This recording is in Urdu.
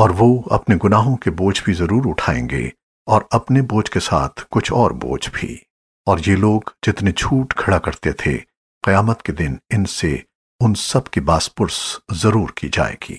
اور وہ اپنے گناہوں کے بوجھ بھی ضرور اٹھائیں گے اور اپنے بوجھ کے ساتھ کچھ اور بوجھ بھی۔ اور یہ لوگ جتنے جھوٹ کھڑا کرتے تھے، قیامت کے دن ان سے ان سب کی باسپرس ضرور کی جائے گی۔